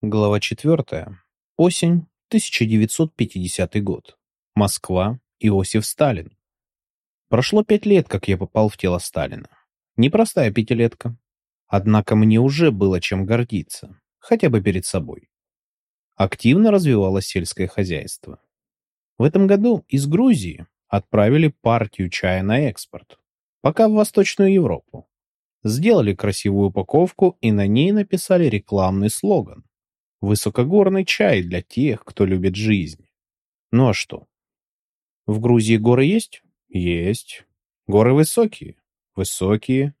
Глава 4. Осень, 1950 год. Москва, Иосиф Сталин. Прошло пять лет, как я попал в тело Сталина. Непростая пятилетка. Однако мне уже было чем гордиться, хотя бы перед собой. Активно развивалось сельское хозяйство. В этом году из Грузии отправили партию чая на экспорт, пока в Восточную Европу. Сделали красивую упаковку и на ней написали рекламный слоган Высокогорный чай для тех, кто любит жизнь. Ну а что? В Грузии горы есть? Есть. Горы высокие? Высокие.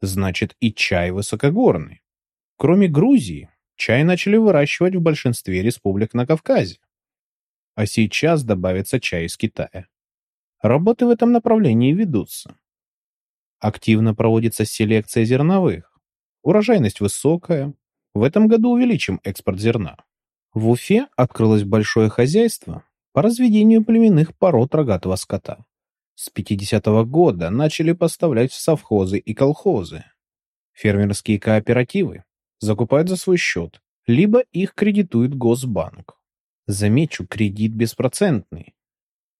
Значит, и чай высокогорный. Кроме Грузии, чай начали выращивать в большинстве республик на Кавказе. А сейчас добавится чай из Китая. Работы в этом направлении ведутся. Активно проводится селекция зерновых. Урожайность высокая, в этом году увеличим экспорт зерна. В Уфе открылось большое хозяйство по разведению племенных пород рогатого скота. С 50-го года начали поставлять в совхозы и колхозы. Фермерские кооперативы закупают за свой счет, либо их кредитует Госбанк. Замечу, кредит беспроцентный.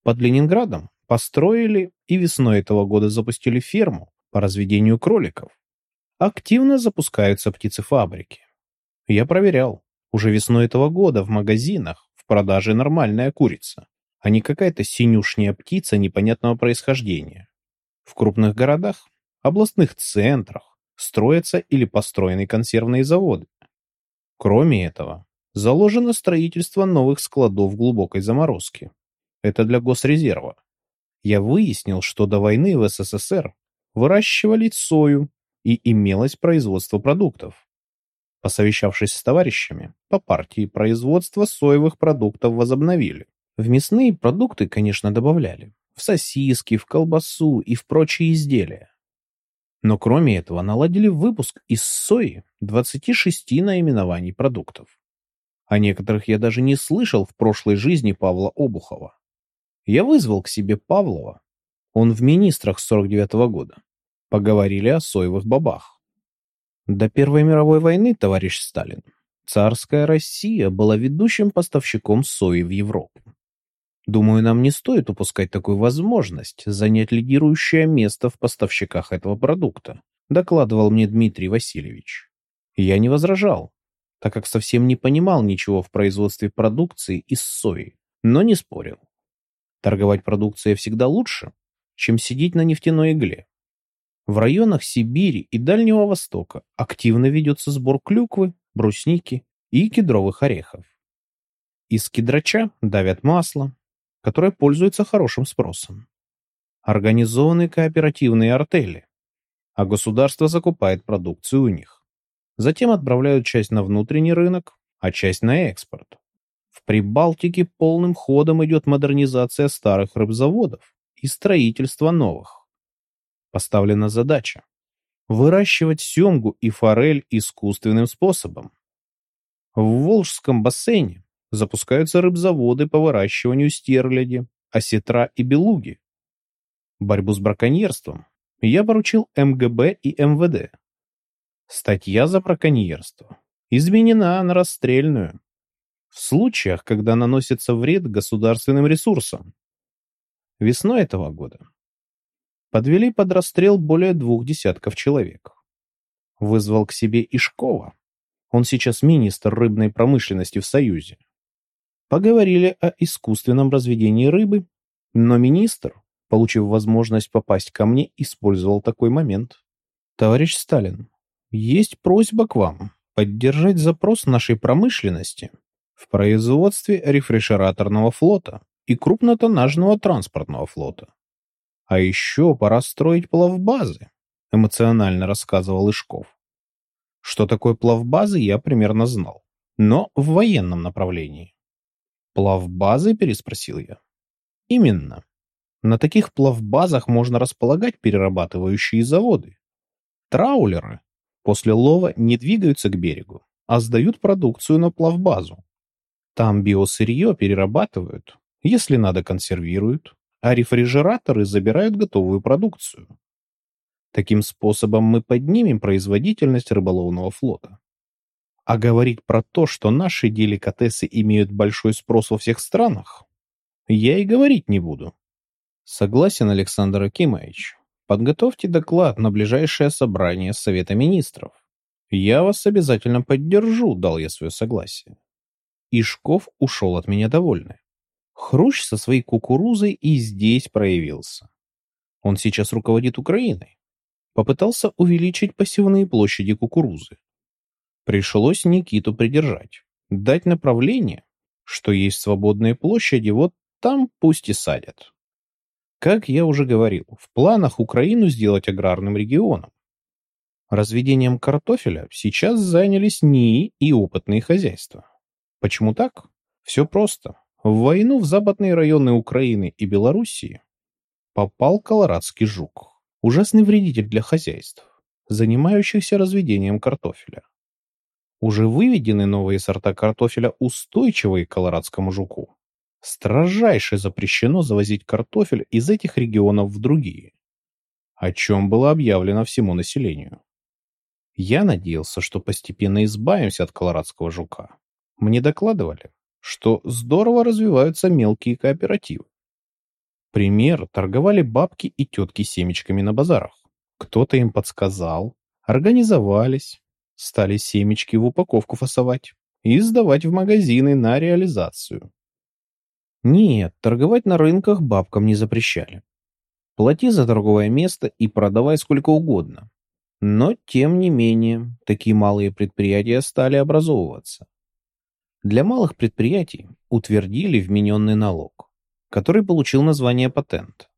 Под Ленинградом построили и весной этого года запустили ферму по разведению кроликов. Активно запускаются птицефабрики. Я проверял. Уже весной этого года в магазинах в продаже нормальная курица, а не какая-то синюшняя птица непонятного происхождения. В крупных городах, областных центрах строятся или построены консервные заводы. Кроме этого, заложено строительство новых складов глубокой заморозки. Это для госрезерва. Я выяснил, что до войны в СССР выращивали сою и имелось производство продуктов. Посовещавшись с товарищами, по партии производство соевых продуктов возобновили. В мясные продукты, конечно, добавляли. В сосиски, в колбасу и в прочие изделия. Но кроме этого наладили выпуск из сои 26 наименований продуктов. О некоторых я даже не слышал в прошлой жизни Павла Обухова. Я вызвал к себе Павлова. Он в министрах 49 -го года. Поговорили о соевых бобах. До Первой мировой войны, товарищ Сталин, царская Россия была ведущим поставщиком сои в Европу. Думаю, нам не стоит упускать такую возможность занять лидирующее место в поставщиках этого продукта, докладывал мне Дмитрий Васильевич. Я не возражал, так как совсем не понимал ничего в производстве продукции из сои, но не спорил. Торговать продукцией всегда лучше, чем сидеть на нефтяной игле. В районах Сибири и Дальнего Востока активно ведется сбор клюквы, брусники и кедровых орехов. Из кедрача давят масло, которое пользуется хорошим спросом. Организованы кооперативные артели, а государство закупает продукцию у них. Затем отправляют часть на внутренний рынок, а часть на экспорт. В Прибалтике полным ходом идет модернизация старых рыбзаводов и строительство новых поставлена задача выращивать семгу и форель искусственным способом. В Волжском бассейне запускаются рыбзаводы по выращиванию стерляди, осетра и белуги. Борьбу с браконьерством я поручил МГБ и МВД. Статья за браконьерство изменена на расстрельную в случаях, когда наносится вред государственным ресурсам. Весной этого года подвели под расстрел более двух десятков человек. Вызвал к себе Ишкова. Он сейчас министр рыбной промышленности в Союзе. Поговорили о искусственном разведении рыбы, но министр, получив возможность попасть ко мне, использовал такой момент. Товарищ Сталин, есть просьба к вам поддержать запрос нашей промышленности в производстве рефрижераторного флота и крупнотоннажного транспортного флота. А еще пора строить плавбазы, эмоционально рассказывал Ишков. Что такое плавбазы, я примерно знал, но в военном направлении. Плавбазы, переспросил я. Именно. На таких плавбазах можно располагать перерабатывающие заводы. Траулеры после лова не двигаются к берегу, а сдают продукцию на плавбазу. Там биосырье перерабатывают, если надо консервируют, а рефрижераторы забирают готовую продукцию. Таким способом мы поднимем производительность рыболовного флота. А говорить про то, что наши деликатесы имеют большой спрос во всех странах, я и говорить не буду. Согласен, Александр Акимович. Подготовьте доклад на ближайшее собрание Совета Министров. Я вас обязательно поддержу, дал я свое согласие. Ишков ушел от меня довольный. Хрущ со своей кукурузой и здесь проявился. Он сейчас руководит Украиной. Попытался увеличить посевные площади кукурузы. Пришлось Никиту придержать, дать направление, что есть свободные площади, вот там пусть и садят. Как я уже говорил, в планах Украину сделать аграрным регионом. Разведением картофеля сейчас занялись НИИ и опытные хозяйства. Почему так? Все просто. В войну в западные районы Украины и Белоруссии попал колорадский жук, ужасный вредитель для хозяйств, занимающихся разведением картофеля. Уже выведены новые сорта картофеля, устойчивые к колорадскому жуку. Строжайше запрещено завозить картофель из этих регионов в другие, о чем было объявлено всему населению. Я надеялся, что постепенно избавимся от колорадского жука. Мне докладывали, что здорово развиваются мелкие кооперативы. Пример, торговали бабки и тетки семечками на базарах. Кто-то им подсказал, организовались, стали семечки в упаковку фасовать и сдавать в магазины на реализацию. Нет, торговать на рынках бабкам не запрещали. Плати за торговое место и продавай сколько угодно. Но, тем не менее, такие малые предприятия стали образовываться. Для малых предприятий утвердили вмененный налог, который получил название патент.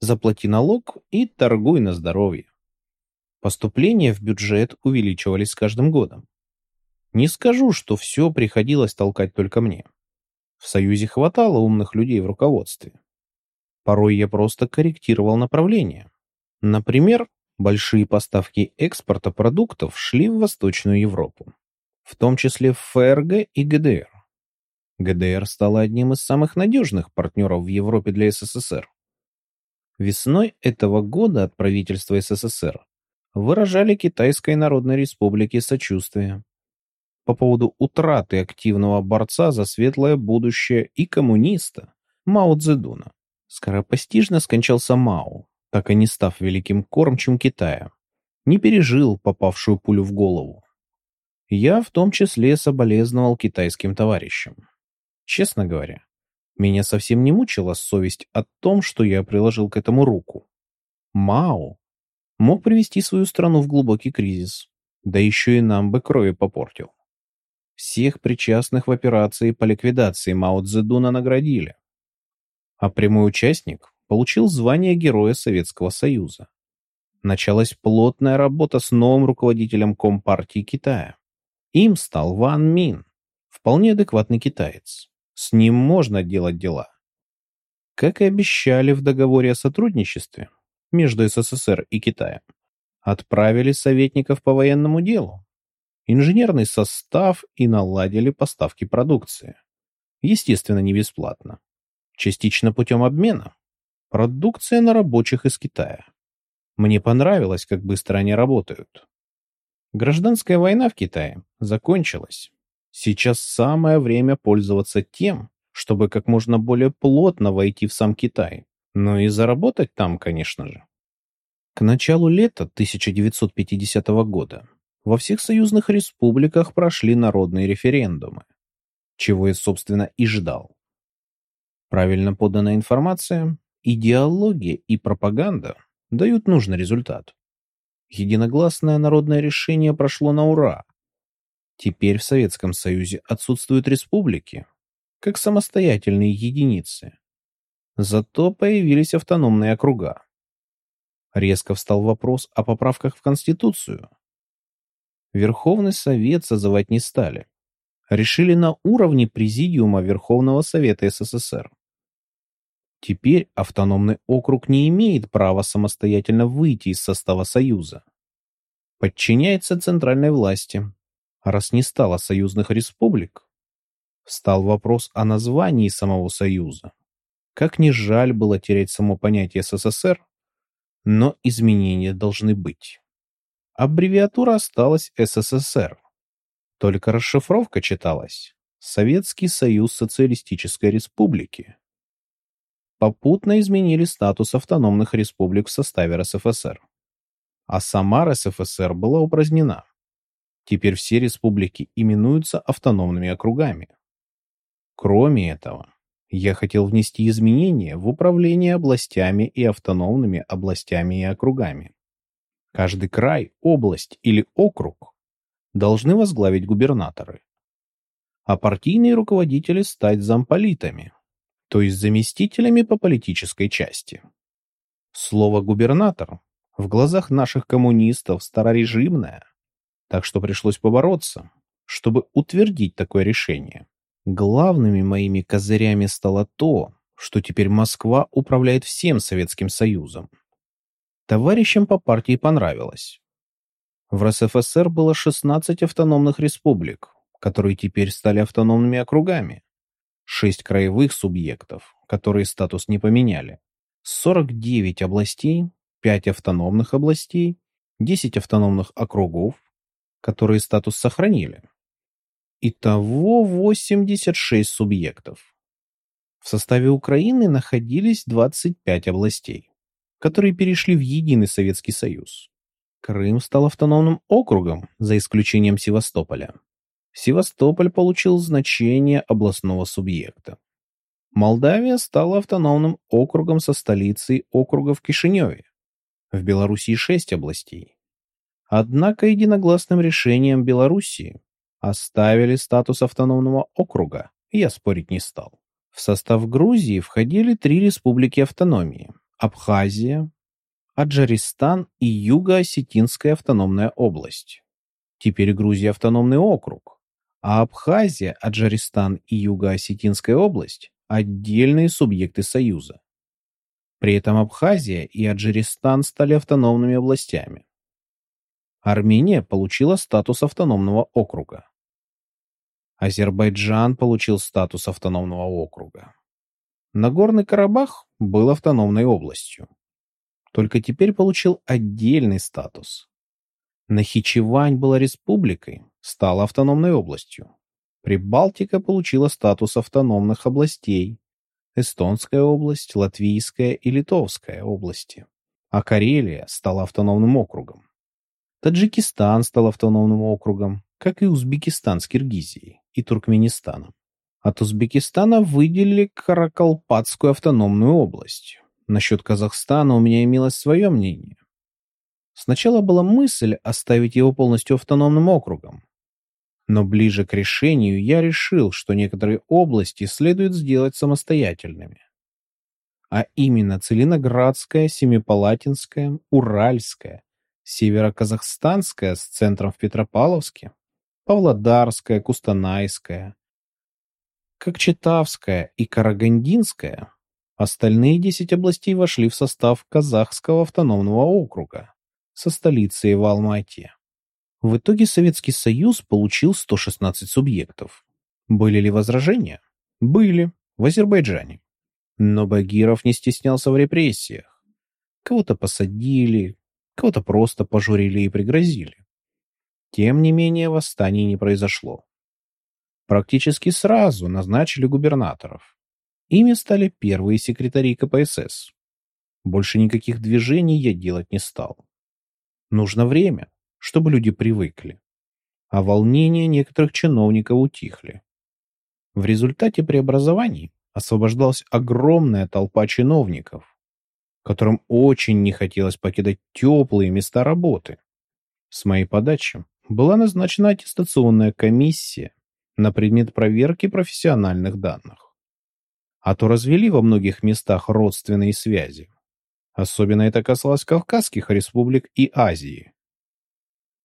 Заплати налог и торгуй на здоровье. Поступления в бюджет увеличивались с каждым годом. Не скажу, что все приходилось толкать только мне. В Союзе хватало умных людей в руководстве. Порой я просто корректировал направление. Например, большие поставки экспорта продуктов шли в Восточную Европу в том числе в ФРГ и ГДР. ГДР стала одним из самых надежных партнеров в Европе для СССР. Весной этого года от правительства СССР выражали Китайской Народной Республике сочувствие по поводу утраты активного борца за светлое будущее и коммуниста Мао Цзэдуна. Скоропостижно скончался Мао, так и не став великим кормчим Китая, не пережил попавшую пулю в голову. Я в том числе соболезновал китайским товарищам. Честно говоря, меня совсем не мучила совесть о том, что я приложил к этому руку. Мао мог привести свою страну в глубокий кризис, да еще и нам бы крови попортил. Всех причастных в операции по ликвидации Мао Цзэдуна наградили, а прямой участник получил звание Героя Советского Союза. Началась плотная работа с новым руководителем Компартии Китая. Им стал Ван Мин, вполне адекватный китаец. С ним можно делать дела. Как и обещали в договоре о сотрудничестве между СССР и Китаем, отправили советников по военному делу, инженерный состав и наладили поставки продукции. Естественно, не бесплатно. Частично путем обмена. Продукция на рабочих из Китая. Мне понравилось, как быстро они работают. Гражданская война в Китае закончилась. Сейчас самое время пользоваться тем, чтобы как можно более плотно войти в сам Китай, но и заработать там, конечно же. К началу лета 1950 года во всех союзных республиках прошли народные референдумы, чего я, собственно, и ждал. Правильно поданная информация, идеология и пропаганда дают нужный результат. Единогласное народное решение прошло на ура. Теперь в Советском Союзе отсутствуют республики, как самостоятельные единицы. Зато появились автономные округа. Резко встал вопрос о поправках в Конституцию. Верховный Совет созывать не стали. Решили на уровне Президиума Верховного Совета СССР. Теперь автономный округ не имеет права самостоятельно выйти из состава Союза. Подчиняется центральной власти. Раз не стало союзных республик, встал вопрос о названии самого Союза. Как ни жаль было терять само понятие СССР, но изменения должны быть. Аббревиатура осталась СССР. Только расшифровка читалась «Советский Союз Социалистической Республики». Попутно изменили статус автономных республик в составе РСФСР. А сама РСФСР была упразднена. Теперь все республики именуются автономными округами. Кроме этого, я хотел внести изменения в управление областями и автономными областями и округами. Каждый край, область или округ должны возглавить губернаторы, а партийные руководители стать замполитами, то есть заместителями по политической части. Слово «губернатор» в глазах наших коммунистов старорежимное, так что пришлось побороться, чтобы утвердить такое решение. Главными моими козырями стало то, что теперь Москва управляет всем Советским Союзом. Товарищам по партии понравилось. В РСФСР было 16 автономных республик, которые теперь стали автономными округами, 6 краевых субъектов, которые статус не поменяли, 49 областей, 5 автономных областей, 10 автономных округов, которые статус сохранили, Итого 86 субъектов. В составе Украины находились 25 областей, которые перешли в единый Советский Союз. Крым стал автономным округом, за исключением Севастополя. Севастополь получил значение областного субъекта. Молдавия стала автономным округом со столицей округа в Кишиневе. В Белоруссии шесть областей. Однако единогласным решением Белоруссии оставили статус автономного округа, я спорить не стал. В состав Грузии входили три республики автономии – Абхазия, Аджаристан и Юго-Осетинская автономная область. Теперь Грузия автономный округ, а Абхазия, Аджаристан и Юго-Осетинская область – отдельные субъекты Союза. При этом Абхазия и Аджаристан стали автономными областями. Армения получила статус автономного округа. Азербайджан получил статус автономного округа. Нагорный Карабах был автономной областью. Только теперь получил отдельный статус. Нахичевань была республикой, стала автономной областью. Прибалтика получила статус автономных областей. Эстонская область, Латвийская и Литовская области. А Карелия стала автономным округом. Таджикистан стал автономным округом, как и Узбекистан с Киргизией и Туркменистаном. От Узбекистана выделили Каракалпатскую автономную область. Насчет Казахстана у меня имелось свое мнение. Сначала была мысль оставить его полностью автономным округом. Но ближе к решению я решил, что некоторые области следует сделать самостоятельными. А именно Целиноградская, Семипалатинская, Уральская, Североказахстанская с центром в Петропавловске, Павлодарская, Кустанайская, Кокчетавская и Карагандинская. Остальные 10 областей вошли в состав Казахского автономного округа со столицей в Алма-Ате. В итоге Советский Союз получил 116 субъектов. Были ли возражения? Были, в Азербайджане. Но Багиров не стеснялся в репрессиях. Кого-то посадили, кого-то просто пожурили и пригрозили. Тем не менее, восстаний не произошло. Практически сразу назначили губернаторов. Ими стали первые секретари КПСС. Больше никаких движений я делать не стал. Нужно время, чтобы люди привыкли. А волнения некоторых чиновников утихли. В результате преобразований освобождалась огромная толпа чиновников, которым очень не хотелось покидать теплые места работы. С моей подачи была назначена аттестационная комиссия на предмет проверки профессиональных данных. А то развели во многих местах родственные связи. Особенно это касалось Кавказских республик и Азии.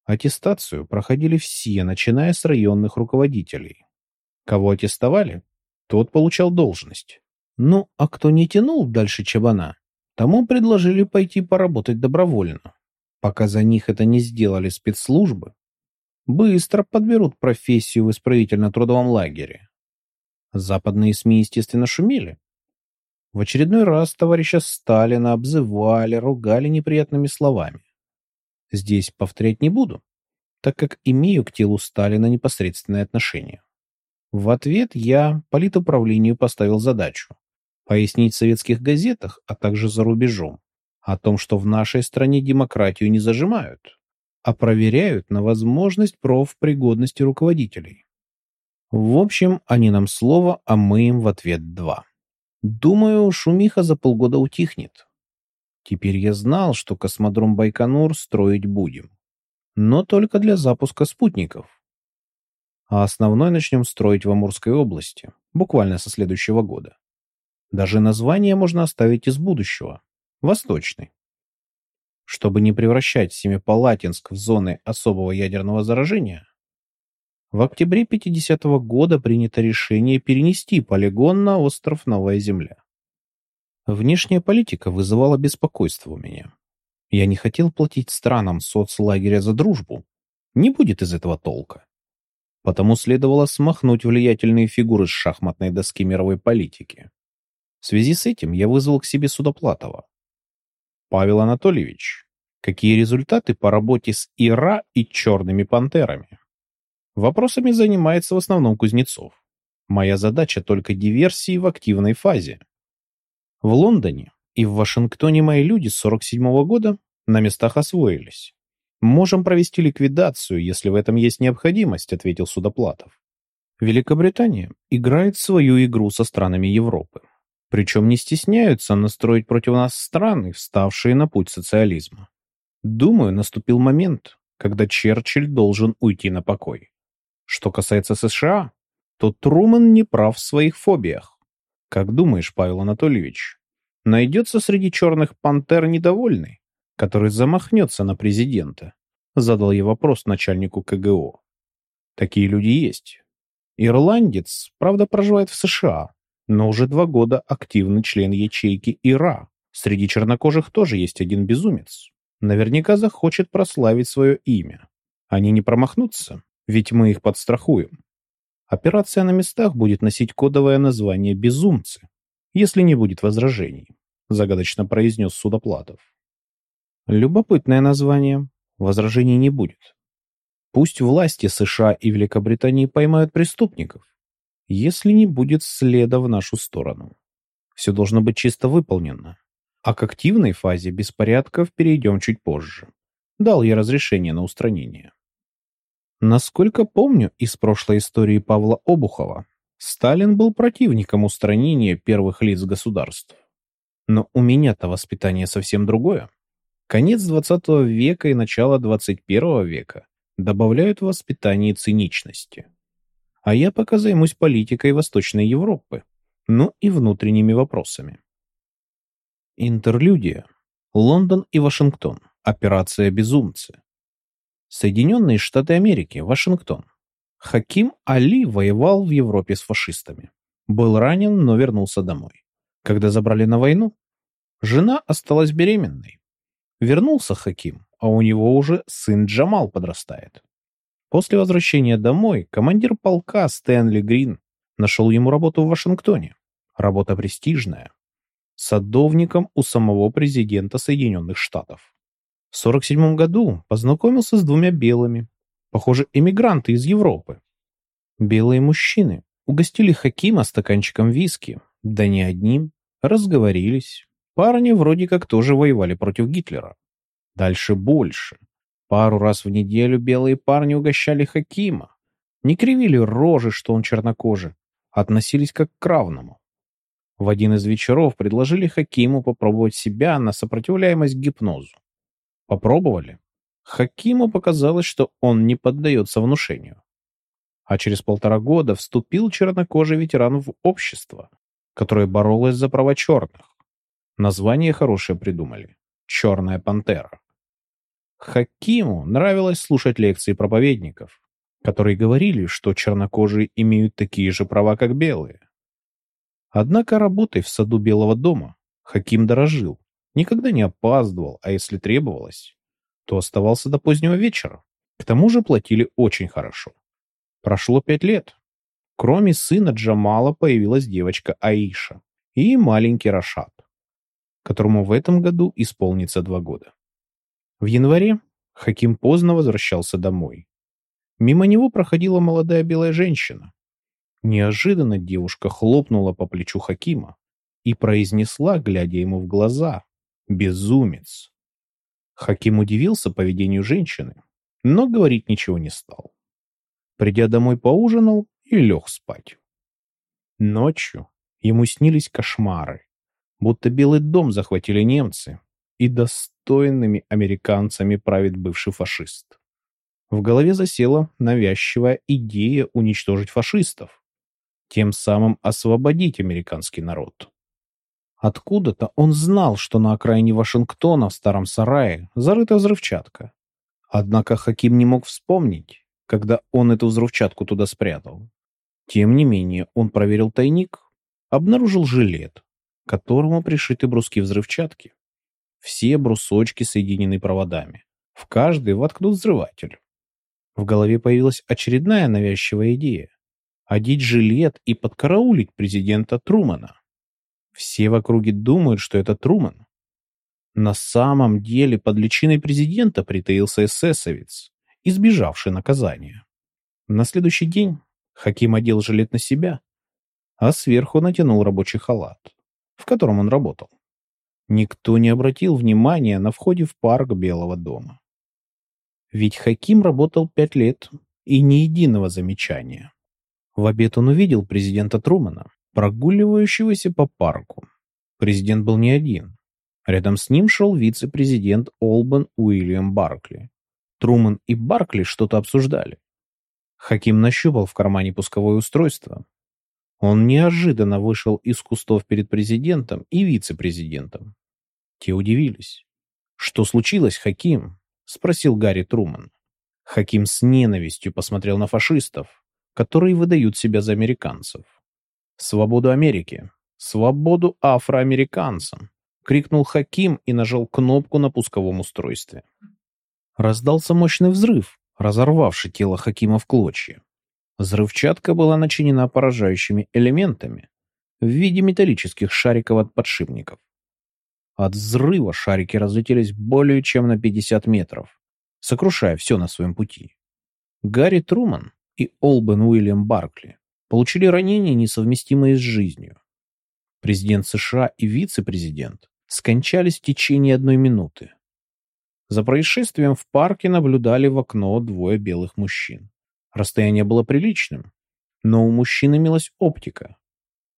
Аттестацию проходили все, начиная с районных руководителей. Кого аттестовали, тот получал должность. Ну, а кто не тянул дальше чабана, Тому предложили пойти поработать добровольно. Пока за них это не сделали спецслужбы, быстро подберут профессию в исправительно-трудовом лагере. Западные СМИ, естественно, шумели. В очередной раз товарища Сталина обзывали, ругали неприятными словами. Здесь повторять не буду. так как имею к телу Сталина непосредственное отношение. В ответ я политуправлению поставил задачу пояснить в советских газетах, а также за рубежом, о том, что в нашей стране демократию не зажимают, а проверяют на возможность профпригодности руководителей. В общем, они нам слово, а мы им в ответ два. Думаю, шумиха за полгода утихнет. Теперь я знал, что космодром Байконур строить будем. Но только для запуска спутников. А основной начнем строить в Амурской области, буквально со следующего года. Даже название можно оставить из будущего. Восточный. Чтобы не превращать Семипалатинск в зоны особого ядерного заражения, в октябре 50 -го года принято решение перенести полигон на остров Новая Земля. Внешняя политика вызывала беспокойство у меня. Я не хотел платить странам соцлагеря за дружбу. Не будет из этого толка. Потому следовало смахнуть влиятельные фигуры с шахматной доски мировой политики. В связи с этим я вызвал к себе Судоплатова. Павел Анатольевич, какие результаты по работе с ИРА и черными пантерами? Вопросами занимается в основном Кузнецов. Моя задача только диверсии в активной фазе. В Лондоне и в Вашингтоне мои люди с 47 -го года на местах освоились. Можем провести ликвидацию, если в этом есть необходимость, ответил Судоплатов. Великобритания играет свою игру со странами Европы. Причем не стесняются настроить против нас страны, вставшие на путь социализма. Думаю, наступил момент, когда Черчилль должен уйти на покой. Что касается США, то Труман не прав в своих фобиях. Как думаешь, Павел Анатольевич, найдется среди черных пантер недовольный, который замахнется на президента? Задал я вопрос начальнику КГО. Такие люди есть. Ирландец, правда, проживает в США, но уже два года активный член ячейки ИРА. Среди чернокожих тоже есть один безумец. Наверняка захочет прославить свое имя. Они не промахнутся, ведь мы их подстрахуем. Операция на местах будет носить кодовое название «Безумцы», если не будет возражений, загадочно произнес Судоплатов. Любопытное название. Возражений не будет. Пусть власти США и Великобритании поймают преступников, если не будет следа в нашу сторону. Все должно быть чисто выполнено. А к активной фазе беспорядков перейдем чуть позже. Дал я разрешение на устранение. Насколько помню из прошлой истории Павла Обухова, Сталин был противником устранения первых лиц государств. Но у меня-то воспитание совсем другое. Конец XX века и начало XXI века добавляют в воспитание циничности. А я пока займусь политикой Восточной Европы, ну и внутренними вопросами. Интерлюдия. Лондон и Вашингтон. Операция «Безумцы». Соединенные Штаты Америки, Вашингтон. Хаким Али воевал в Европе с фашистами. Был ранен, но вернулся домой. Когда забрали на войну, жена осталась беременной. Вернулся Хаким, а у него уже сын Джамал подрастает. После возвращения домой командир полка Стэнли Грин нашел ему работу в Вашингтоне. Работа престижная. Садовником у самого президента Соединенных Штатов. В 47 году познакомился с двумя белыми, похоже, эмигранты из Европы. Белые мужчины угостили Хакима стаканчиком виски, да не одним, разговорились. Парни вроде как тоже воевали против Гитлера. Дальше больше. Пару раз в неделю белые парни угощали Хакима. Не кривили рожи, что он чернокожий, а относились как к равному. В один из вечеров предложили Хакиму попробовать себя на сопротивляемость гипнозу. Попробовали. Хакиму показалось, что он не поддается внушению. А через полтора года вступил чернокожий ветеран в общество, которое боролось за права черных. Название хорошее придумали. «Черная пантера». Хакиму нравилось слушать лекции проповедников, которые говорили, что чернокожие имеют такие же права, как белые. Однако работой в саду Белого дома Хаким дорожил Никогда не опаздывал, а если требовалось, то оставался до позднего вечера. К тому же платили очень хорошо. Прошло пять лет. Кроме сына Джамала появилась девочка Аиша и маленький Рашад, которому в этом году исполнится два года. В январе Хаким поздно возвращался домой. Мимо него проходила молодая белая женщина. Неожиданно девушка хлопнула по плечу Хакима и произнесла, глядя ему в глаза, «Безумец!». Хаким удивился поведению женщины, но говорить ничего не стал. Придя домой, поужинал и лег спать. Ночью ему снились кошмары, будто Белый дом захватили немцы, и достойными американцами правит бывший фашист. В голове засела навязчивая идея уничтожить фашистов, тем самым освободить американский народ. Откуда-то он знал, что на окраине Вашингтона в старом сарае зарыта взрывчатка. Однако Хаким не мог вспомнить, когда он эту взрывчатку туда спрятал. Тем не менее, он проверил тайник, обнаружил жилет, к которому пришиты бруски взрывчатки. Все брусочки соединены проводами. В каждый воткнут взрыватель. В голове появилась очередная навязчивая идея одеть жилет и подкараулить президента Трумана. Все в округе думают, что это Труман. На самом деле под личиной президента притаился эсэсовец, избежавший наказания. На следующий день Хаким одел жилет на себя, а сверху натянул рабочий халат, в котором он работал. Никто не обратил внимания на входе в парк Белого дома. Ведь Хаким работал пять лет и ни единого замечания. В обед он увидел президента Трумана, прогуливающегося по парку. Президент был не один. Рядом с ним шел вице-президент Олбан Уильям Баркли. Труман и Баркли что-то обсуждали. Хаким нащупал в кармане пусковое устройство. Он неожиданно вышел из кустов перед президентом и вице-президентом. Те удивились. «Что случилось, Хаким?» — спросил Гарри Труман. Хаким с ненавистью посмотрел на фашистов, которые выдают себя за американцев. «Свободу Америке! Свободу афроамериканцам!» — крикнул Хаким и нажал кнопку на пусковом устройстве. Раздался мощный взрыв, разорвавший тело Хакима в клочья. Взрывчатка была начинена поражающими элементами в виде металлических шариков от подшипников. От взрыва шарики разлетелись более чем на 50 метров, сокрушая все на своем пути. Гарри Труман и Олбен Уильям Баркли получили ранения, несовместимые с жизнью. Президент США и вице-президент скончались в течение одной минуты. За происшествием в парке наблюдали в окно двое белых мужчин. Расстояние было приличным, но у мужчин имелась оптика.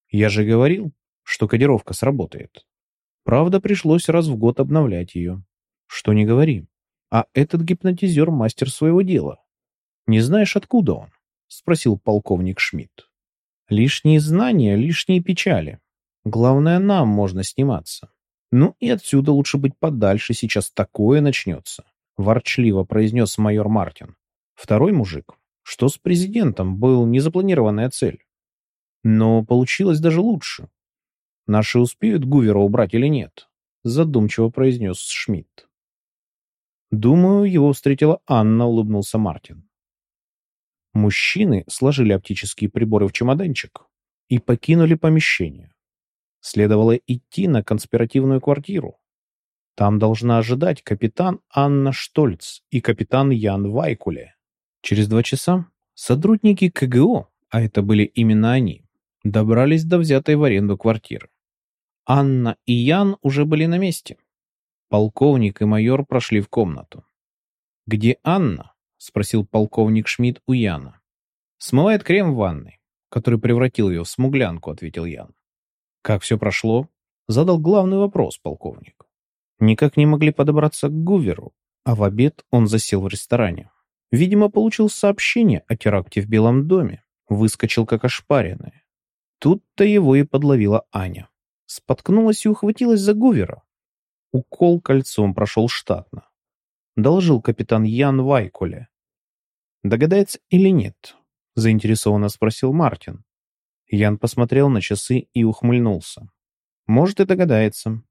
Я же говорил, что кодировка сработает. Правда, пришлось раз в год обновлять ее. Что не говори. А этот гипнотизер мастер своего дела. Не знаешь, откуда он? Спросил полковник Шмидт. Лишние знания, лишние печали. Главное, нам можно сниматься. Ну и отсюда лучше быть подальше, сейчас такое начнется. Ворчливо произнес майор Мартин. Второй мужик, что с президентом, был незапланированная цель. Но получилось даже лучше. Наши успеют Гувера убрать или нет? Задумчиво произнес Шмидт. Думаю, его встретила Анна, улыбнулся Мартин. Мужчины сложили оптические приборы в чемоданчик и покинули помещение. Следовало идти на конспиративную квартиру. Там должна ожидать капитан Анна Штольц и капитан Ян Вайкуле. Через два часа сотрудники КГО, а это были именно они, добрались до взятой в аренду квартиры. Анна и Ян уже были на месте. Полковник и майор прошли в комнату. Где Анна? — спросил полковник Шмидт у Яна. «Смывает крем в ванной, который превратил ее в смуглянку», — ответил Ян. «Как все прошло?» — задал главный вопрос полковник. Никак не могли подобраться к Гуверу, а в обед он засел в ресторане. Видимо, получил сообщение о теракте в Белом доме, выскочил как ошпаренный. Тут-то его и подловила Аня. Споткнулась и ухватилась за Гувера. Укол кольцом прошел штатно. Доложил капитан Ян Вайкуле. Догадается или нет? Заинтересованно спросил Мартин. Ян посмотрел на часы и ухмыльнулся. Может и догадается.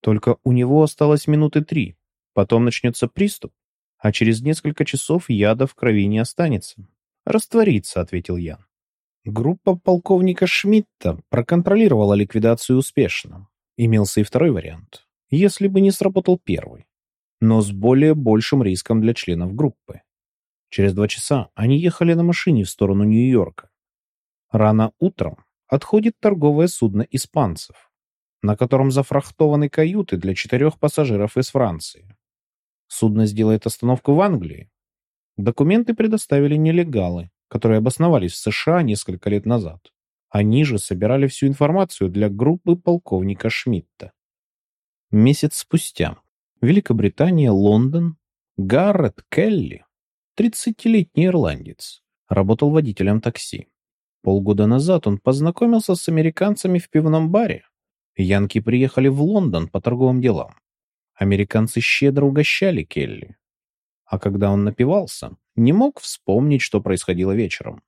Только у него осталось минуты три. Потом начнется приступ, а через несколько часов яда в крови не останется. Растворится, ответил Ян. Группа полковника Шмидта проконтролировала ликвидацию успешно. Имелся и второй вариант, если бы не сработал первый, но с более большим риском для членов группы. Через два часа они ехали на машине в сторону Нью-Йорка. Рано утром отходит торговое судно испанцев, на котором зафрахтованы каюты для четырех пассажиров из Франции. Судно сделает остановку в Англии. Документы предоставили нелегалы, которые обосновались в США несколько лет назад. Они же собирали всю информацию для группы полковника Шмидта. Месяц спустя. Великобритания, Лондон. Гаррет Келли, 30-летний ирландец, работал водителем такси. Полгода назад он познакомился с американцами в пивном баре. Янки приехали в Лондон по торговым делам. Американцы щедро угощали Келли. А когда он напивался, не мог вспомнить, что происходило вечером.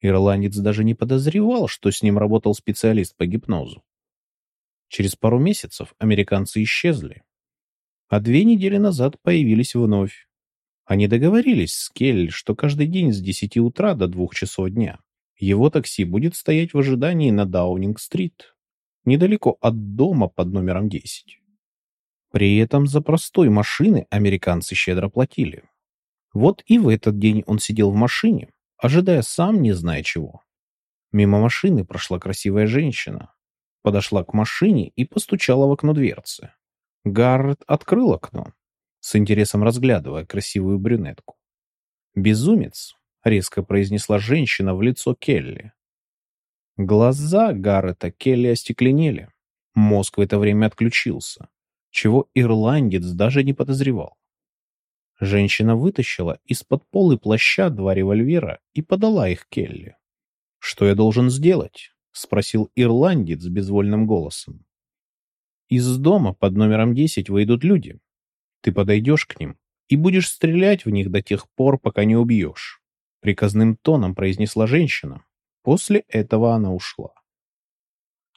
Ирландец даже не подозревал, что с ним работал специалист по гипнозу. Через пару месяцев американцы исчезли. А две недели назад появились вновь. Они договорились с Келли, что каждый день с 10 утра до 2 часов дня его такси будет стоять в ожидании на Даунинг-стрит, недалеко от дома под номером 10. При этом за простой машины американцы щедро платили. Вот и в этот день он сидел в машине, ожидая сам не зная чего. Мимо машины прошла красивая женщина. Подошла к машине и постучала в окно дверцы. Гаррет открыл окно, с интересом разглядывая красивую брюнетку. «Безумец!» — резко произнесла женщина в лицо Келли. Глаза Гаррета Келли остекленели. Мозг в это время отключился чего ирландец даже не подозревал. Женщина вытащила из-под полы плаща два револьвера и подала их Келли. «Что я должен сделать?» — спросил ирландец безвольным голосом. «Из дома под номером 10 выйдут люди. Ты подойдешь к ним и будешь стрелять в них до тех пор, пока не убьешь», — приказным тоном произнесла женщина. После этого она ушла.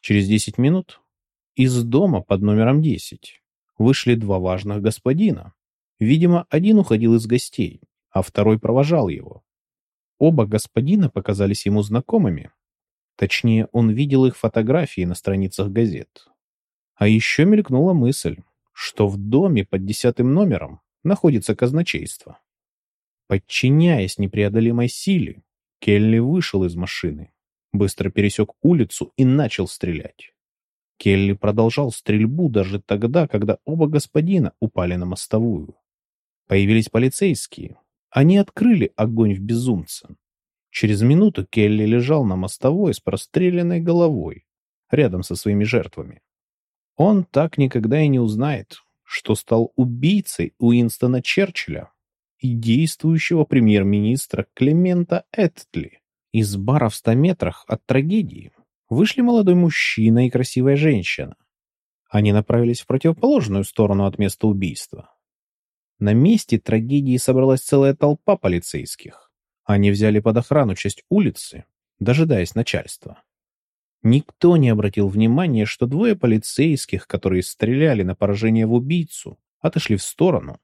Через 10 минут из дома под номером 10 вышли два важных господина. Видимо, один уходил из гостей, а второй провожал его. Оба господина показались ему знакомыми. Точнее, он видел их фотографии на страницах газет. А еще мелькнула мысль, что в доме под десятым номером находится казначейство. Подчиняясь непреодолимой силе, Келли вышел из машины, быстро пересек улицу и начал стрелять. Келли продолжал стрельбу даже тогда, когда оба господина упали на мостовую. Появились полицейские. Они открыли огонь в безумца. Через минуту Келли лежал на мостовой с простреленной головой, рядом со своими жертвами. Он так никогда и не узнает, что стал убийцей Уинстона Черчилля и действующего премьер-министра Клемента Этли из бара в ста метрах от трагедии, вышли молодой мужчина и красивая женщина. Они направились в противоположную сторону от места убийства. На месте трагедии собралась целая толпа полицейских. Они взяли под охрану часть улицы, дожидаясь начальства. Никто не обратил внимания, что двое полицейских, которые стреляли на поражение в убийцу, отошли в сторону,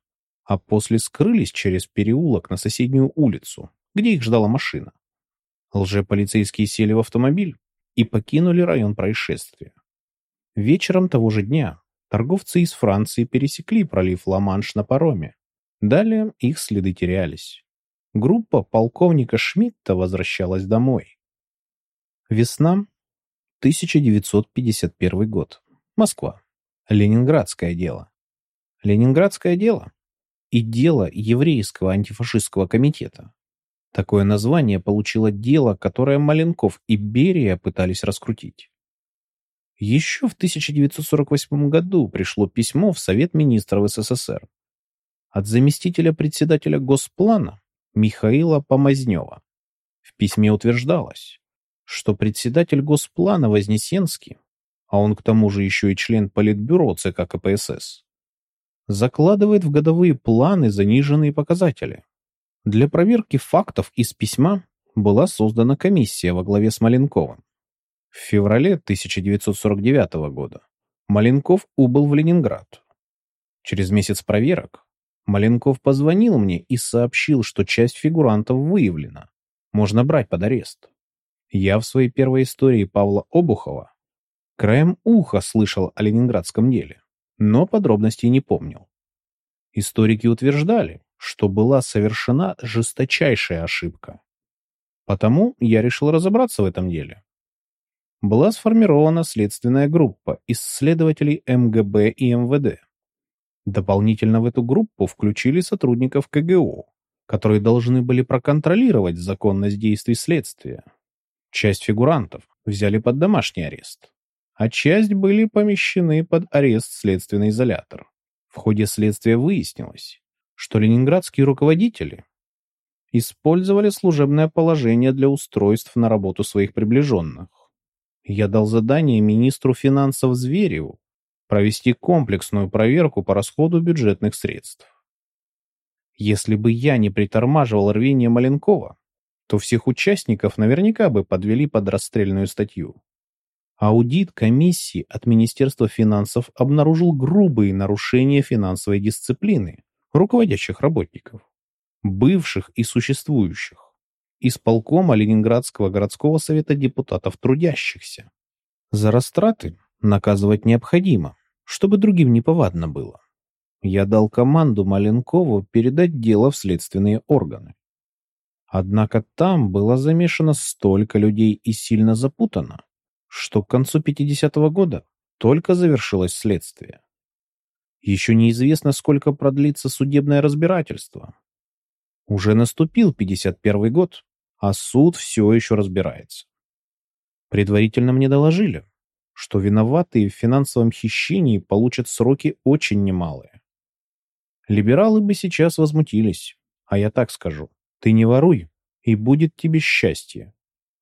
а после скрылись через переулок на соседнюю улицу, где их ждала машина. Лжеполицейские сели в автомобиль и покинули район происшествия. Вечером того же дня торговцы из Франции пересекли пролив Ла-Манш на пароме. Далее их следы терялись. Группа полковника Шмидта возвращалась домой. Весна 1951 год. Москва. Ленинградское дело. Ленинградское дело и дело еврейского антифашистского комитета Такое название получило дело, которое Маленков и Берия пытались раскрутить. Еще в 1948 году пришло письмо в Совет министров СССР от заместителя председателя Госплана Михаила Помазнева. В письме утверждалось, что председатель Госплана Вознесенский, а он к тому же еще и член Политбюро ЦК КПСС, закладывает в годовые планы заниженные показатели, для проверки фактов из письма была создана комиссия во главе с Маленковым. В феврале 1949 года Маленков убыл в Ленинград. Через месяц проверок Маленков позвонил мне и сообщил, что часть фигурантов выявлена. Можно брать под арест. Я в своей первой истории Павла Обухова краем уха слышал о ленинградском деле, но подробностей не помнил. Историки утверждали, что была совершена жесточайшая ошибка. Потому я решил разобраться в этом деле. Была сформирована следственная группа исследователей МГБ и МВД. Дополнительно в эту группу включили сотрудников КГО, которые должны были проконтролировать законность действий следствия. Часть фигурантов взяли под домашний арест, а часть были помещены под арест следственный изолятор. В ходе следствия выяснилось, что ленинградские руководители использовали служебное положение для устройств на работу своих приближенных. Я дал задание министру финансов Звереву провести комплексную проверку по расходу бюджетных средств. Если бы я не притормаживал рвение Маленкова, то всех участников наверняка бы подвели под расстрельную статью. Аудит комиссии от Министерства финансов обнаружил грубые нарушения финансовой дисциплины руководящих работников, бывших и существующих, исполкома Ленинградского городского совета депутатов трудящихся. За растраты наказывать необходимо, чтобы другим не повадно было. Я дал команду Маленкову передать дело в следственные органы. Однако там было замешано столько людей и сильно запутано, что к концу 50-го года только завершилось следствие. Еще неизвестно, сколько продлится судебное разбирательство. Уже наступил 51 год, а суд все еще разбирается. Предварительно мне доложили, что виноватые в финансовом хищении получат сроки очень немалые. Либералы бы сейчас возмутились, а я так скажу. Ты не воруй, и будет тебе счастье.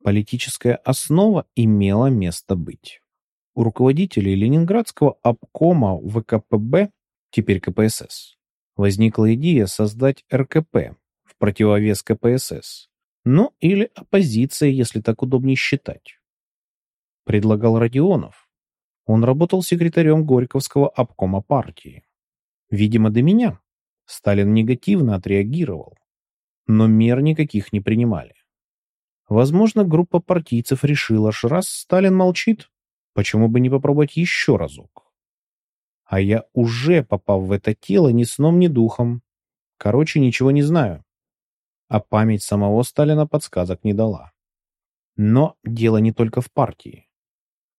Политическая основа имела место быть. У руководителей Ленинградского обкома ВКПБ, теперь КПСС, возникла идея создать РКП в противовес КПСС. Ну, или оппозиция, если так удобнее считать. Предлагал Родионов. Он работал секретарем Горьковского обкома партии. Видимо, до меня. Сталин негативно отреагировал но мер никаких не принимали. Возможно, группа партийцев решила, что раз Сталин молчит, почему бы не попробовать еще разок? А я уже, попав в это тело, ни сном, ни духом. Короче, ничего не знаю. А память самого Сталина подсказок не дала. Но дело не только в партии.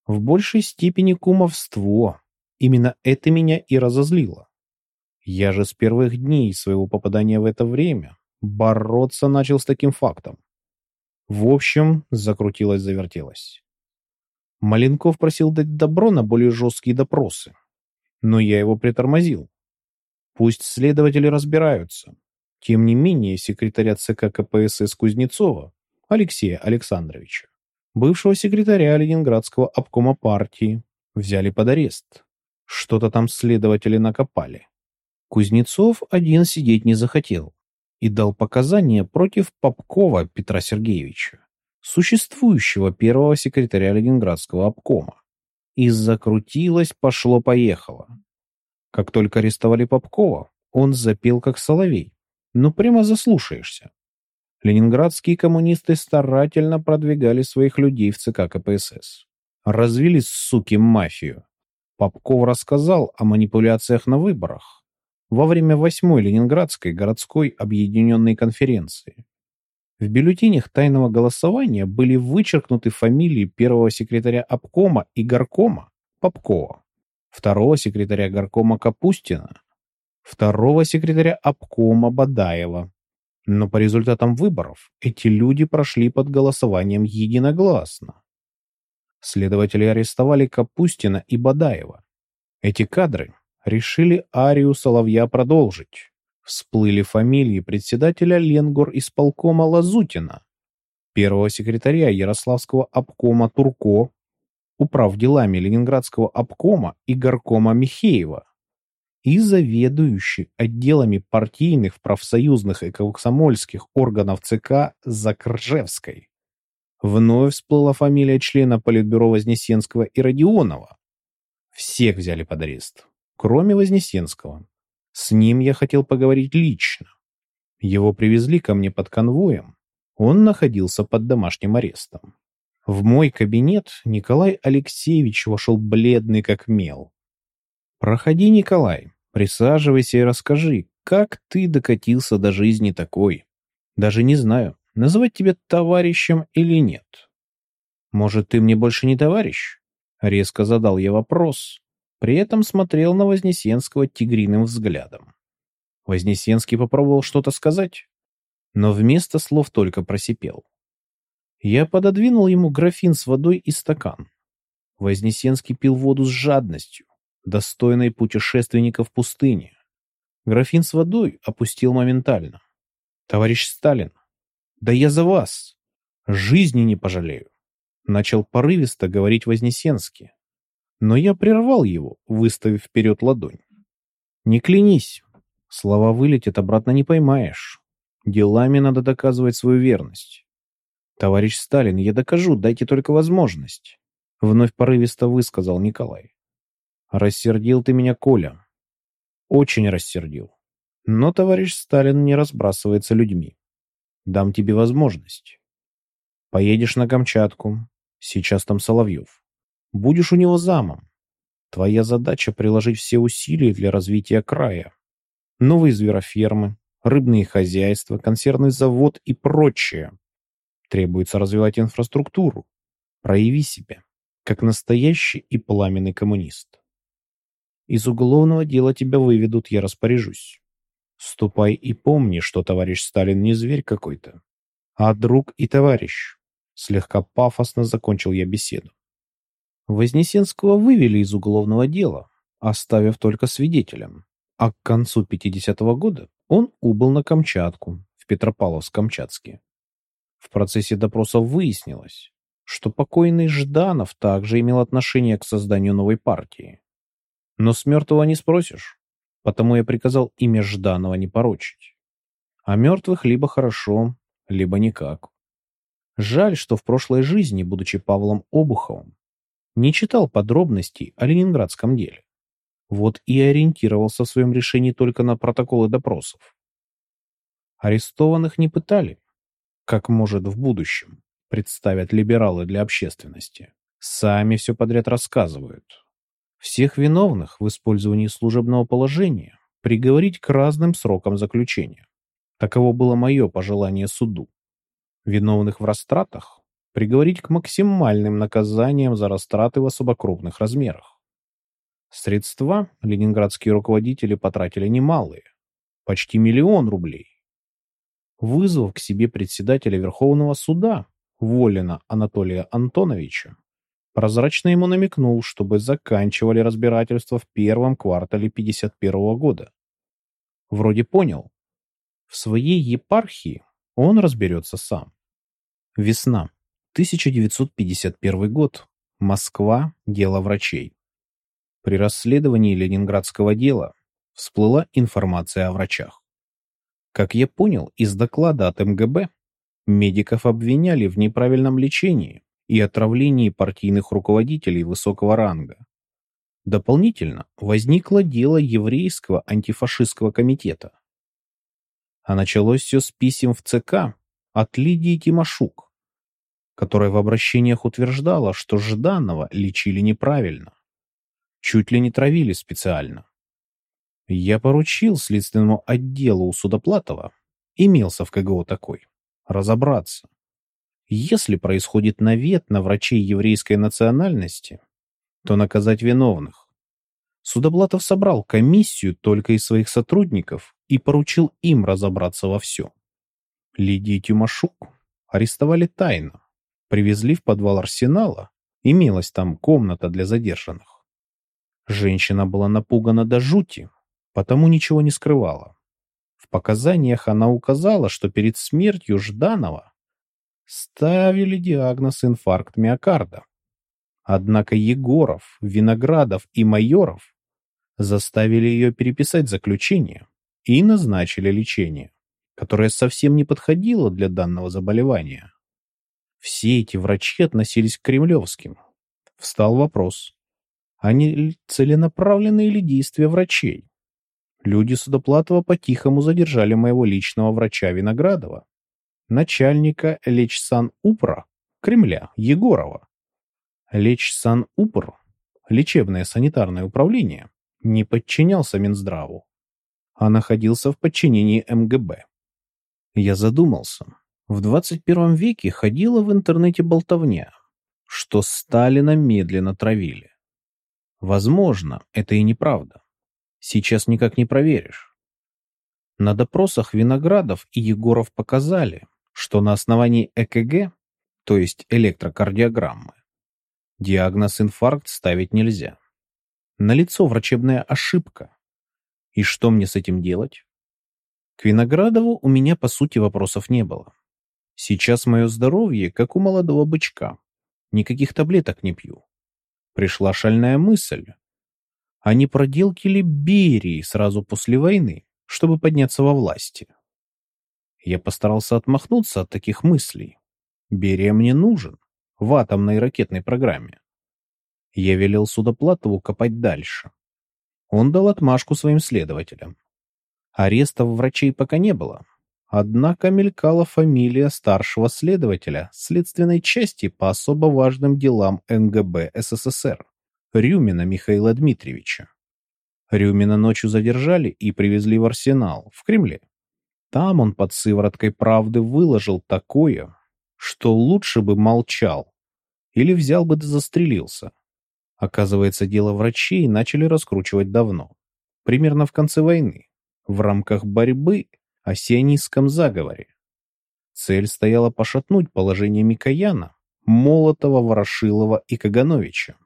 В большей степени кумовство. Именно это меня и разозлило. Я же с первых дней своего попадания в это время бороться начал с таким фактом. В общем, закрутилось-завертелось. Маленков просил дать добро на более жесткие допросы, но я его притормозил. Пусть следователи разбираются. Тем не менее, секретаря ЦК КПСС Кузнецова Алексея Александровича, бывшего секретаря Ленинградского обкома партии, взяли под арест. Что-то там следователи накопали. Кузнецов один сидеть не захотел и дал показания против Попкова Петра Сергеевича, существующего первого секретаря Ленинградского обкома. И закрутилось, пошло-поехало. Как только арестовали Попкова, он запел как соловей. Ну, прямо заслушаешься. Ленинградские коммунисты старательно продвигали своих людей в ЦК КПСС. Развили, суки, мафию. Попков рассказал о манипуляциях на выборах во время восьмой Ленинградской городской объединенной конференции. В бюллетенях тайного голосования были вычеркнуты фамилии первого секретаря обкома и горкома Попкова, второго секретаря горкома Капустина, второго секретаря обкома Бадаева. Но по результатам выборов эти люди прошли под голосованием единогласно. Следователи арестовали Капустина и Бадаева. Эти кадры решили арию Соловья продолжить. Всплыли фамилии председателя Ленгор исполкома Лазутина, первого секретаря Ярославского обкома Турко, управ Ленинградского обкома и горкома Михеева и заведующий отделами партийных, профсоюзных и комсомольских органов ЦК Закржевской. Вновь всплыла фамилия члена Политбюро Вознесенского и Родионова. Всех взяли под арест кроме Вознесенского. С ним я хотел поговорить лично. Его привезли ко мне под конвоем. Он находился под домашним арестом. В мой кабинет Николай Алексеевич вошел бледный как мел. «Проходи, Николай, присаживайся и расскажи, как ты докатился до жизни такой? Даже не знаю, называть тебя товарищем или нет. Может, ты мне больше не товарищ? Резко задал я вопрос, при этом смотрел на Вознесенского тигриным взглядом. Вознесенский попробовал что-то сказать, но вместо слов только просипел. Я пододвинул ему графин с водой и стакан. Вознесенский пил воду с жадностью, достойной путешественника в пустыне. Графин с водой опустил моментально. «Товарищ Сталин, да я за вас! Жизни не пожалею!» Начал порывисто говорить Вознесенский. Но я прервал его, выставив вперед ладонь. «Не клянись. Слова вылетят, обратно не поймаешь. Делами надо доказывать свою верность. Товарищ Сталин, я докажу, дайте только возможность. Вновь порывисто высказал Николай. Рассердил ты меня, Коля. Очень рассердил. Но товарищ Сталин не разбрасывается людьми. Дам тебе возможность. Поедешь на Камчатку. Сейчас там Соловьев. Будешь у него замом. Твоя задача приложить все усилия для развития края. Новые зверофермы, рыбные хозяйства, консервный завод и прочее. Требуется развивать инфраструктуру. Прояви себя, как настоящий и пламенный коммунист. Из уголовного дела тебя выведут, я распоряжусь. Ступай и помни, что товарищ Сталин не зверь какой-то, а друг и товарищ. Слегка пафосно закончил я беседу. Вознесенского вывели из уголовного дела, оставив только свидетелем, а к концу 50-го года он убыл на Камчатку, в Петропавловск-Камчатске. В процессе допросов выяснилось, что покойный Жданов также имел отношение к созданию новой партии. Но с мертвого не спросишь, потому я приказал имя Жданова не порочить. А мертвых либо хорошо, либо никак. Жаль, что в прошлой жизни, будучи Павлом Обуховым, не читал подробностей о ленинградском деле. Вот и ориентировался в своем решении только на протоколы допросов. Арестованных не пытали, как может в будущем представят либералы для общественности. Сами все подряд рассказывают. Всех виновных в использовании служебного положения приговорить к разным срокам заключения. Таково было мое пожелание суду. Виновных в растратах приговорить к максимальным наказаниям за растраты в особо крупных размерах. Средства ленинградские руководители потратили немалые, почти миллион рублей. Вызвав к себе председателя Верховного суда Волина Анатолия Антоновича, прозрачно ему намекнул, чтобы заканчивали разбирательство в первом квартале 51 года. Вроде понял. В своей епархии он разберется сам. Весна. 1951 год. Москва. Дело врачей. При расследовании ленинградского дела всплыла информация о врачах. Как я понял из доклада от МГБ, медиков обвиняли в неправильном лечении и отравлении партийных руководителей высокого ранга. Дополнительно возникло дело еврейского антифашистского комитета. А началось все с писем в ЦК от Лидии Тимошук, которая в обращениях утверждала, что Жданова лечили неправильно чуть ли не травили специально. Я поручил следственному отделу у Судоплатова, имелся в КГО такой, разобраться. Если происходит навет на врачей еврейской национальности, то наказать виновных. Судоплатов собрал комиссию только из своих сотрудников и поручил им разобраться во всем. Лидию Тимошук арестовали тайно, привезли в подвал арсенала, имелась там комната для задержанных. Женщина была напугана до жути, потому ничего не скрывала. В показаниях она указала, что перед смертью Жданова ставили диагноз инфаркт миокарда. Однако Егоров, Виноградов и Майоров заставили ее переписать заключение и назначили лечение, которое совсем не подходило для данного заболевания. Все эти врачи относились к кремлевским. Встал вопрос, а не целенаправленные ли действия врачей. Люди Судоплатова по-тихому задержали моего личного врача Виноградова, начальника Лечсан-Упра Кремля Егорова. Лечсан-Упр, лечебное санитарное управление, не подчинялся Минздраву. а находился в подчинении МГБ. Я задумался. В 21 веке ходила в интернете болтовня, что Сталина медленно травили. Возможно, это и неправда. Сейчас никак не проверишь. На допросах Виноградов и Егоров показали, что на основании ЭКГ, то есть электрокардиограммы, диагноз инфаркт ставить нельзя. Налицо врачебная ошибка. И что мне с этим делать? К Виноградову у меня, по сути, вопросов не было. Сейчас мое здоровье, как у молодого бычка. Никаких таблеток не пью. Пришла шальная мысль. А не проделки ли Берии сразу после войны, чтобы подняться во власти? Я постарался отмахнуться от таких мыслей. Берия мне нужен в атомной ракетной программе. Я велел Судоплатову копать дальше. Он дал отмашку своим следователям. Арестов врачей пока не было. Однако мелькала фамилия старшего следователя следственной части по особо важным делам НГБ СССР Рюмина Михаила Дмитриевича. Рюмина ночью задержали и привезли в арсенал в Кремле. Там он под сывороткой правды выложил такое, что лучше бы молчал или взял бы да застрелился. Оказывается, дело врачей начали раскручивать давно, примерно в конце войны в рамках борьбы о заговоре. Цель стояла пошатнуть положение Микояна, Молотова, Ворошилова и Кагановича.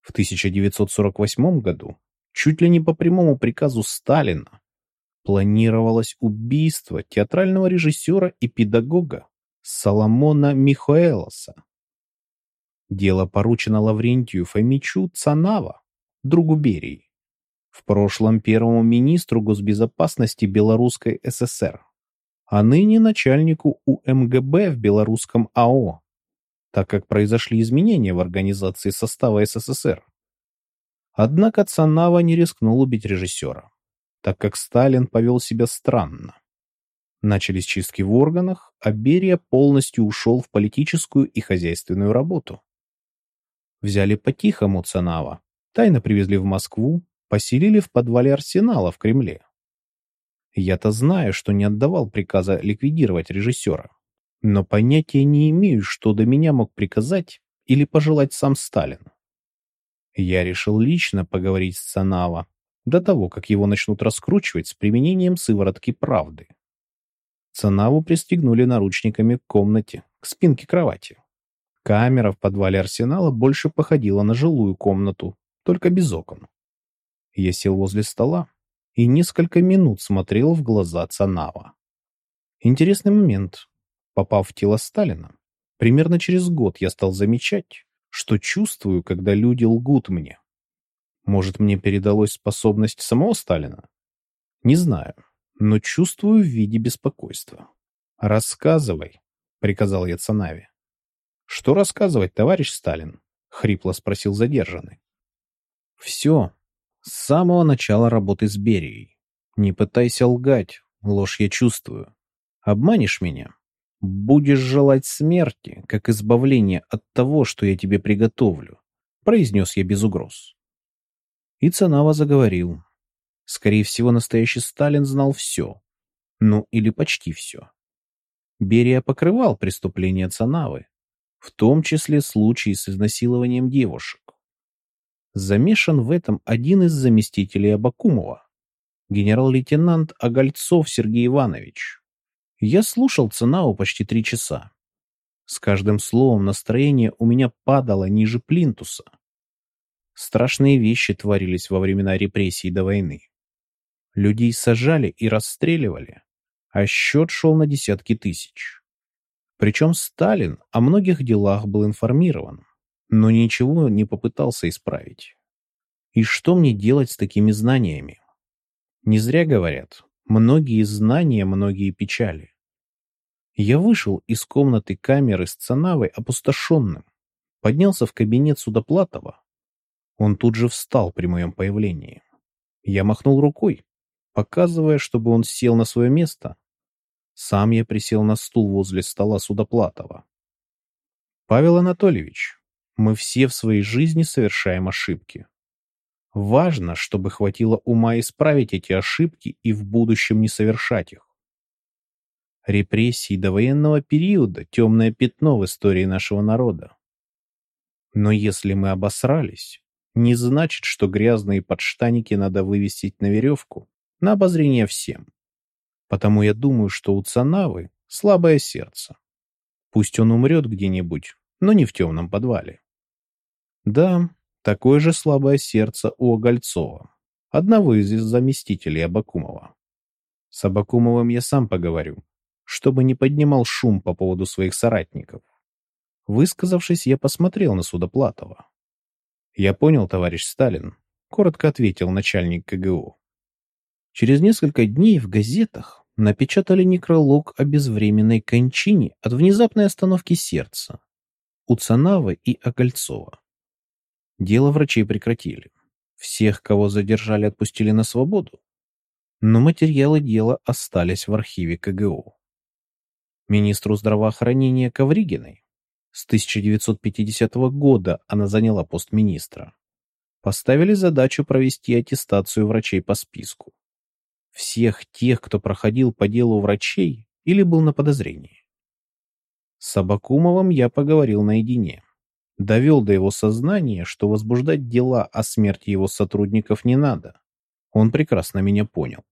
В 1948 году, чуть ли не по прямому приказу Сталина, планировалось убийство театрального режиссера и педагога Соломона Михоэлоса. Дело поручено Лаврентию Фомичу Цанава, другу Берии в прошлом первому министру госбезопасности Белорусской ССР, а ныне начальнику УМГБ в Белорусском АО, так как произошли изменения в организации состава СССР. Однако Цанава не рискнул убить режиссера, так как Сталин повел себя странно. Начались чистки в органах, а Берия полностью ушел в политическую и хозяйственную работу. Взяли по-тихому Цанава, тайно привезли в Москву, поселили в подвале арсенала в Кремле. Я-то знаю, что не отдавал приказа ликвидировать режиссера, но понятия не имею, что до меня мог приказать или пожелать сам Сталин. Я решил лично поговорить с Цанава до того, как его начнут раскручивать с применением сыворотки правды. Цанаву пристегнули наручниками к комнате, к спинке кровати. Камера в подвале арсенала больше походила на жилую комнату, только без окон. Я сел возле стола и несколько минут смотрел в глаза Цанава. Интересный момент. Попав в тело Сталина, примерно через год я стал замечать, что чувствую, когда люди лгут мне. Может, мне передалась способность самого Сталина? Не знаю, но чувствую в виде беспокойства. «Рассказывай», — приказал я Цанаве. «Что рассказывать, товарищ Сталин?» — хрипло спросил задержанный. «Все, с самого начала работы с Берией. Не пытайся лгать, ложь я чувствую. Обманешь меня? Будешь желать смерти, как избавление от того, что я тебе приготовлю, произнес я без угроз. И Цанава заговорил. Скорее всего, настоящий Сталин знал все. Ну, или почти все. Берия покрывал преступления Цанавы, в том числе случаи с изнасилованием девушек. Замешан в этом один из заместителей Абакумова, генерал-лейтенант Огольцов Сергей Иванович. Я слушал Ценау почти три часа. С каждым словом настроение у меня падало ниже плинтуса. Страшные вещи творились во времена репрессий до войны. Людей сажали и расстреливали, а счет шел на десятки тысяч. Причем Сталин о многих делах был информирован но ничего не попытался исправить. И что мне делать с такими знаниями? Не зря говорят, многие знания, многие печали. Я вышел из комнаты камеры с Цанавой опустошенным, поднялся в кабинет Судоплатова. Он тут же встал при моем появлении. Я махнул рукой, показывая, чтобы он сел на свое место. Сам я присел на стул возле стола Судоплатова. «Павел Анатольевич, мы все в своей жизни совершаем ошибки. Важно, чтобы хватило ума исправить эти ошибки и в будущем не совершать их. Репрессии до военного периода – темное пятно в истории нашего народа. Но если мы обосрались, не значит, что грязные подштаники надо вывесить на веревку, на обозрение всем. Потому я думаю, что у Цанавы слабое сердце. Пусть он умрет где-нибудь, но не в темном подвале. Да, такое же слабое сердце у Огольцова, одного из заместителей Абакумова. С Абакумовым я сам поговорю, чтобы не поднимал шум по поводу своих соратников. Высказавшись, я посмотрел на Судоплатова. «Я понял, товарищ Сталин», — коротко ответил начальник КГУ. Через несколько дней в газетах напечатали некролог о безвременной кончине от внезапной остановки сердца у Цанавы и Окольцова. Дело врачей прекратили. Всех, кого задержали, отпустили на свободу. Но материалы дела остались в архиве КГУ министру здравоохранения Ковригиной. С 1950 года она заняла пост министра. Поставили задачу провести аттестацию врачей по списку. Всех тех, кто проходил по делу врачей или был на подозрении. С Абакумовым я поговорил наедине. Довел до его сознания, что возбуждать дела о смерти его сотрудников не надо. Он прекрасно меня понял.